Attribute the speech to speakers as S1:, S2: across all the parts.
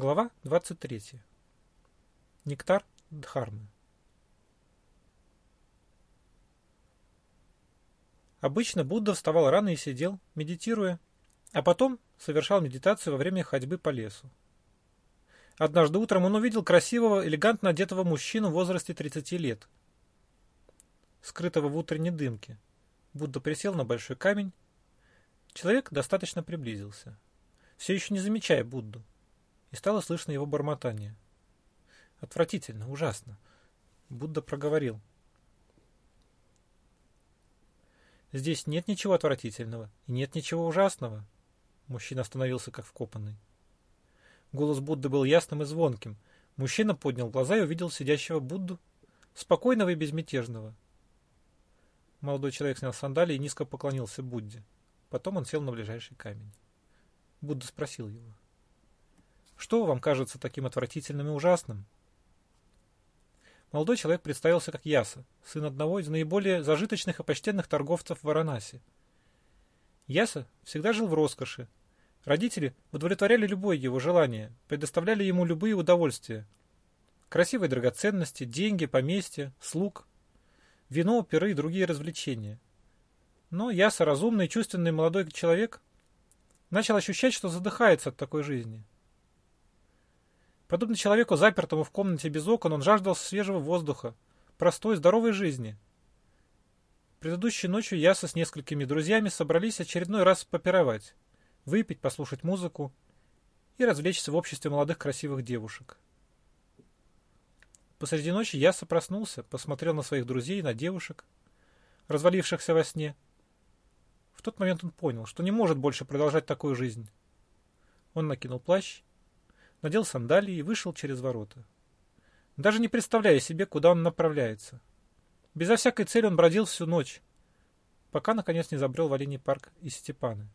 S1: Глава 23. Нектар Дхармы. Обычно Будда вставал рано и сидел, медитируя, а потом совершал медитацию во время ходьбы по лесу. Однажды утром он увидел красивого, элегантно одетого мужчину в возрасте 30 лет, скрытого в утренней дымке. Будда присел на большой камень. Человек достаточно приблизился, все еще не замечая Будду, и стало слышно его бормотание. Отвратительно, ужасно. Будда проговорил. Здесь нет ничего отвратительного и нет ничего ужасного. Мужчина остановился как вкопанный. Голос Будды был ясным и звонким. Мужчина поднял глаза и увидел сидящего Будду, спокойного и безмятежного. Молодой человек снял сандалии и низко поклонился Будде. Потом он сел на ближайший камень. Будда спросил его. «Что вам кажется таким отвратительным и ужасным?» Молодой человек представился как Яса, сын одного из наиболее зажиточных и почтенных торговцев в Варанаси. Яса всегда жил в роскоши. Родители удовлетворяли любое его желание, предоставляли ему любые удовольствия. Красивые драгоценности, деньги, поместья, слуг, вино, пиры и другие развлечения. Но Яса, разумный чувственный молодой человек, начал ощущать, что задыхается от такой жизни. Подобно человеку, запертому в комнате без окон, он жаждал свежего воздуха, простой, здоровой жизни. Предыдущей ночью Яса с несколькими друзьями собрались очередной раз попировать, выпить, послушать музыку и развлечься в обществе молодых красивых девушек. Посреди ночи Яса проснулся, посмотрел на своих друзей, на девушек, развалившихся во сне. В тот момент он понял, что не может больше продолжать такую жизнь. Он накинул плащ надел сандалии и вышел через ворота. Даже не представляя себе, куда он направляется. Безо всякой цели он бродил всю ночь, пока, наконец, не забрел в оленей парк Иситипаны.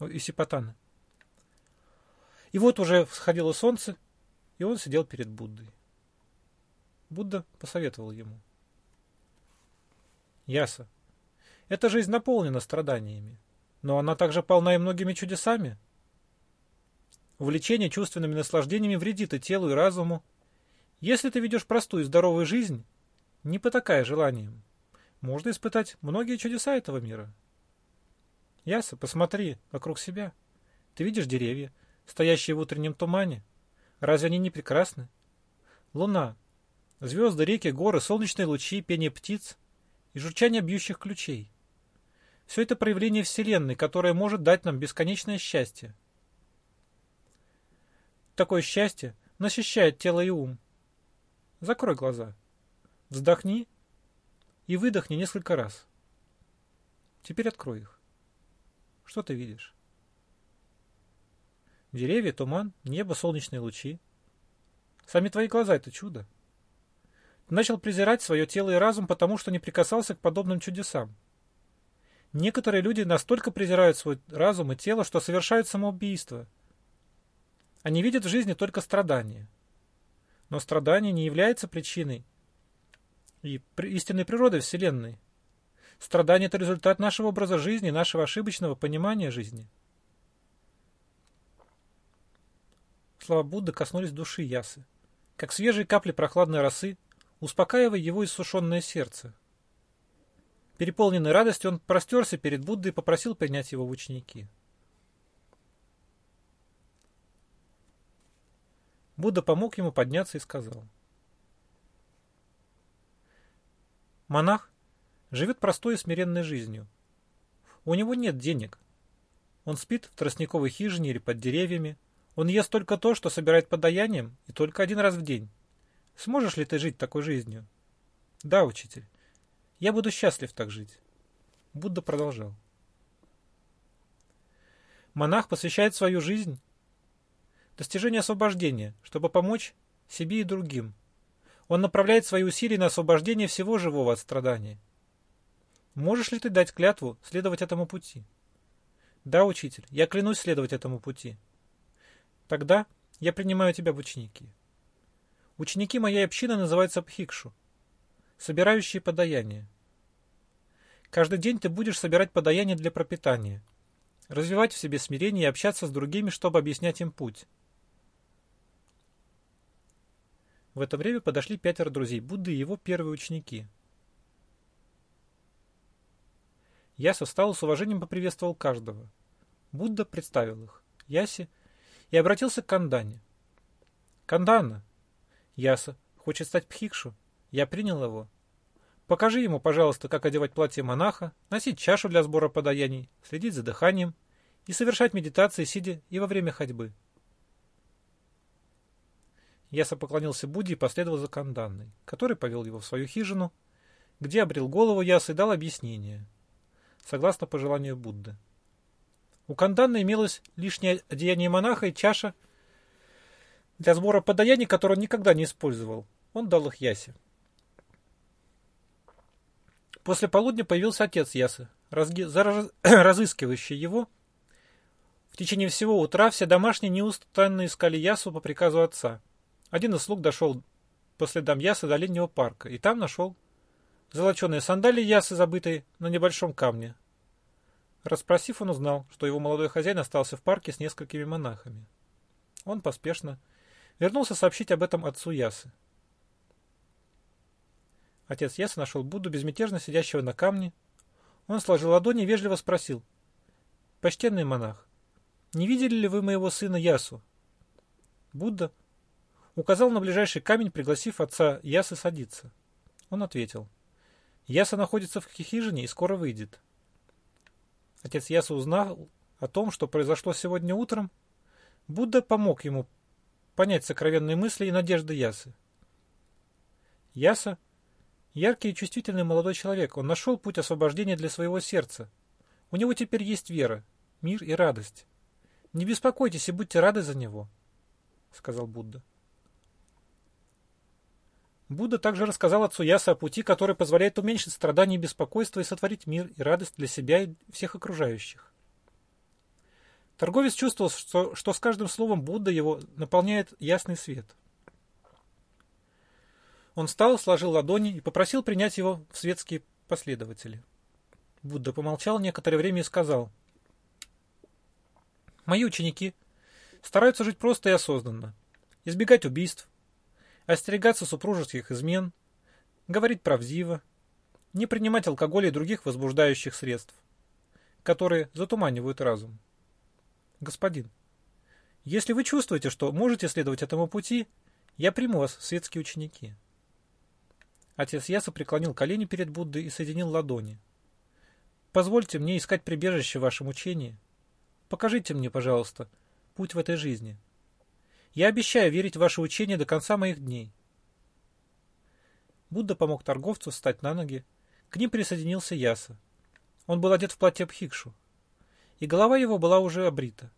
S1: Исипатаны. И вот уже всходило солнце, и он сидел перед Буддой. Будда посоветовал ему. Яса, эта жизнь наполнена страданиями, но она также полна и многими чудесами. Увлечение чувственными наслаждениями вредит и телу, и разуму. Если ты ведешь простую и здоровую жизнь, не потакая желанием, можно испытать многие чудеса этого мира. Яса, посмотри вокруг себя. Ты видишь деревья, стоящие в утреннем тумане? Разве они не прекрасны? Луна, звезды, реки, горы, солнечные лучи, пение птиц и журчание бьющих ключей. Все это проявление Вселенной, которое может дать нам бесконечное счастье. Такое счастье насыщает тело и ум. Закрой глаза. Вздохни и выдохни несколько раз. Теперь открой их. Что ты видишь? Деревья, туман, небо, солнечные лучи. Сами твои глаза — это чудо. Ты начал презирать свое тело и разум, потому что не прикасался к подобным чудесам. Некоторые люди настолько презирают свой разум и тело, что совершают самоубийство — они видят в жизни только страдания. Но страдание не является причиной и истинной природы Вселенной. Страдание – это результат нашего образа жизни, нашего ошибочного понимания жизни. Слова Будды коснулись души Ясы, как свежие капли прохладной росы, успокаивая его иссушенное сердце. Переполненный радостью, он простерся перед Буддой и попросил принять его в ученики. Будда помог ему подняться и сказал. Монах живет простой и смиренной жизнью. У него нет денег. Он спит в тростниковой хижине или под деревьями. Он ест только то, что собирает подаянием, и только один раз в день. Сможешь ли ты жить такой жизнью? Да, учитель. Я буду счастлив так жить. Будда продолжал. Монах посвящает свою жизнь достижение освобождения, чтобы помочь себе и другим. Он направляет свои усилия на освобождение всего живого от страдания. Можешь ли ты дать клятву следовать этому пути? Да, учитель, я клянусь следовать этому пути. Тогда я принимаю тебя в ученики. Ученики моей общины называются Пхикшу, собирающие подаяние. Каждый день ты будешь собирать подаяние для пропитания, развивать в себе смирение и общаться с другими, чтобы объяснять им путь. В это время подошли пятеро друзей Будды и его первые ученики. Яса встал с уважением поприветствовал каждого. Будда представил их, Ясе, и обратился к Кандане. «Кандана!» Яса хочет стать пхикшу. Я принял его. Покажи ему, пожалуйста, как одевать платье монаха, носить чашу для сбора подаяний, следить за дыханием и совершать медитации, сидя и во время ходьбы. Яса поклонился Будде и последовал за Канданной, который повел его в свою хижину, где обрел голову Ясы и дал объяснение, согласно пожеланию Будды. У Канданны имелось лишнее одеяние монаха и чаша для сбора подаяний, которую он никогда не использовал. Он дал их Ясе. После полудня появился отец Ясы, разыскивающий его. В течение всего утра все домашние неустанно искали Ясу по приказу отца. Один из слуг дошел по следам Ясы до летнего парка, и там нашел золоченые сандалии Ясы, забытые на небольшом камне. Распросив, он узнал, что его молодой хозяин остался в парке с несколькими монахами. Он поспешно вернулся сообщить об этом отцу Ясы. Отец Яса нашел Будду, безмятежно сидящего на камне. Он сложил ладони и вежливо спросил. «Почтенный монах, не видели ли вы моего сына Ясу?» Будда указал на ближайший камень, пригласив отца Ясы садиться. Он ответил. «Яса находится в хижине и скоро выйдет». Отец Яса узнал о том, что произошло сегодня утром. Будда помог ему понять сокровенные мысли и надежды Ясы. Яса Яркий и чувствительный молодой человек, он нашел путь освобождения для своего сердца. У него теперь есть вера, мир и радость. Не беспокойтесь и будьте рады за него, сказал Будда. Будда также рассказал отцу Яса о пути, который позволяет уменьшить страдания и беспокойство и сотворить мир и радость для себя и всех окружающих. Торговец чувствовал, что, что с каждым словом Будда его наполняет ясный свет – он встал, сложил ладони и попросил принять его в светские последователи. Будда помолчал некоторое время и сказал. «Мои ученики стараются жить просто и осознанно, избегать убийств, остерегаться супружеских измен, говорить правдиво, не принимать алкоголя и других возбуждающих средств, которые затуманивают разум. Господин, если вы чувствуете, что можете следовать этому пути, я приму вас светские ученики». Отец Яса преклонил колени перед Буддой и соединил ладони. «Позвольте мне искать прибежище в вашем учении. Покажите мне, пожалуйста, путь в этой жизни. Я обещаю верить в ваше учение до конца моих дней». Будда помог торговцу встать на ноги. К ним присоединился Яса. Он был одет в платье Пхикшу, и голова его была уже обрита.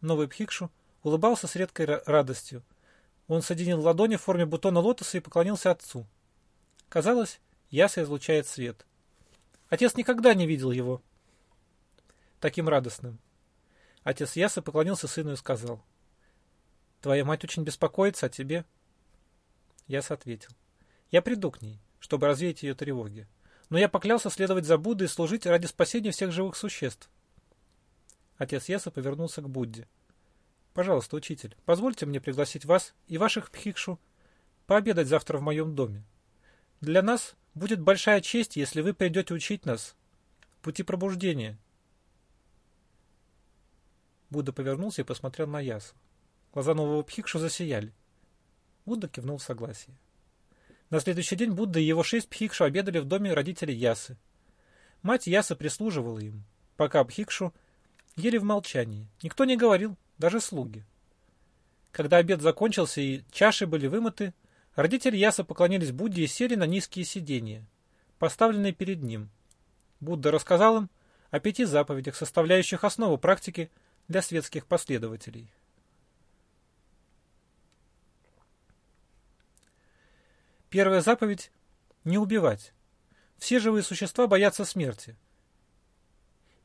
S1: Новый Пхикшу улыбался с редкой радостью. Он соединил ладони в форме бутона лотоса и поклонился отцу. Казалось, Яса излучает свет. Отец никогда не видел его таким радостным. Отец Яса поклонился сыну и сказал, «Твоя мать очень беспокоится о тебе». Яса ответил, «Я приду к ней, чтобы развеять ее тревоги, но я поклялся следовать за Буддой и служить ради спасения всех живых существ». Отец Яса повернулся к Будде. «Пожалуйста, учитель, позвольте мне пригласить вас и ваших пхикшу пообедать завтра в моем доме. Для нас будет большая честь, если вы придете учить нас пути пробуждения. Будда повернулся и посмотрел на Ясу. Глаза нового Пхикшу засияли. Будда кивнул в согласии. На следующий день Будда и его шесть Пхикшу обедали в доме родителей Ясы. Мать Ясы прислуживала им, пока Пхикшу ели в молчании. Никто не говорил, даже слуги. Когда обед закончился и чаши были вымыты, Родители Яса поклонились Будде и сели на низкие сиденья, поставленные перед ним. Будда рассказал им о пяти заповедях, составляющих основу практики для светских последователей. Первая заповедь – не убивать. Все живые существа боятся смерти.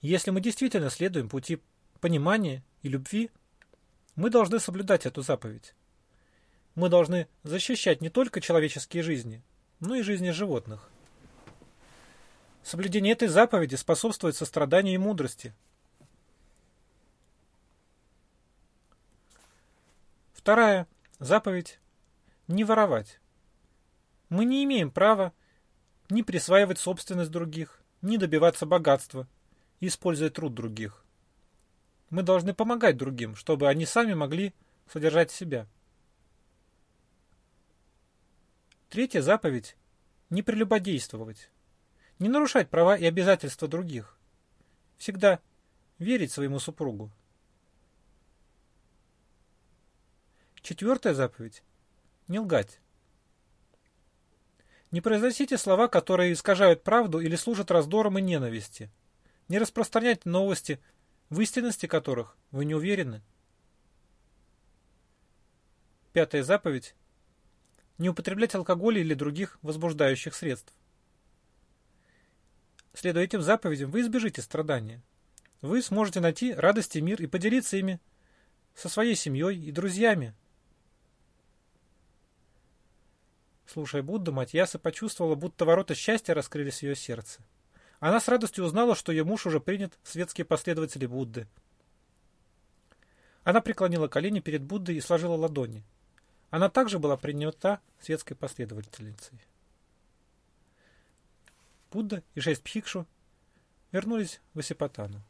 S1: Если мы действительно следуем пути понимания и любви, мы должны соблюдать эту заповедь. Мы должны защищать не только человеческие жизни, но и жизни животных. Соблюдение этой заповеди способствует состраданию и мудрости. Вторая заповедь – Не воровать. Мы не имеем права ни присваивать собственность других, ни добиваться богатства, используя труд других. Мы должны помогать другим, чтобы они сами могли содержать себя. Третья заповедь – не прелюбодействовать, не нарушать права и обязательства других, всегда верить своему супругу. Четвертая заповедь – не лгать. Не произносите слова, которые искажают правду или служат раздором и ненависти. Не распространяйте новости, в истинности которых вы не уверены. Пятая заповедь не употреблять алкоголь или других возбуждающих средств. Следуя этим заповедям, вы избежите страдания. Вы сможете найти радость и мир и поделиться ими со своей семьей и друзьями. Слушая Будду, Матьяса почувствовала, будто ворота счастья раскрылись в ее сердце. Она с радостью узнала, что ее муж уже принят в светские последователи Будды. Она преклонила колени перед Буддой и сложила ладони. Она также была принята светской последовательницей. Будда и шесть пхикшу вернулись в Асипатану.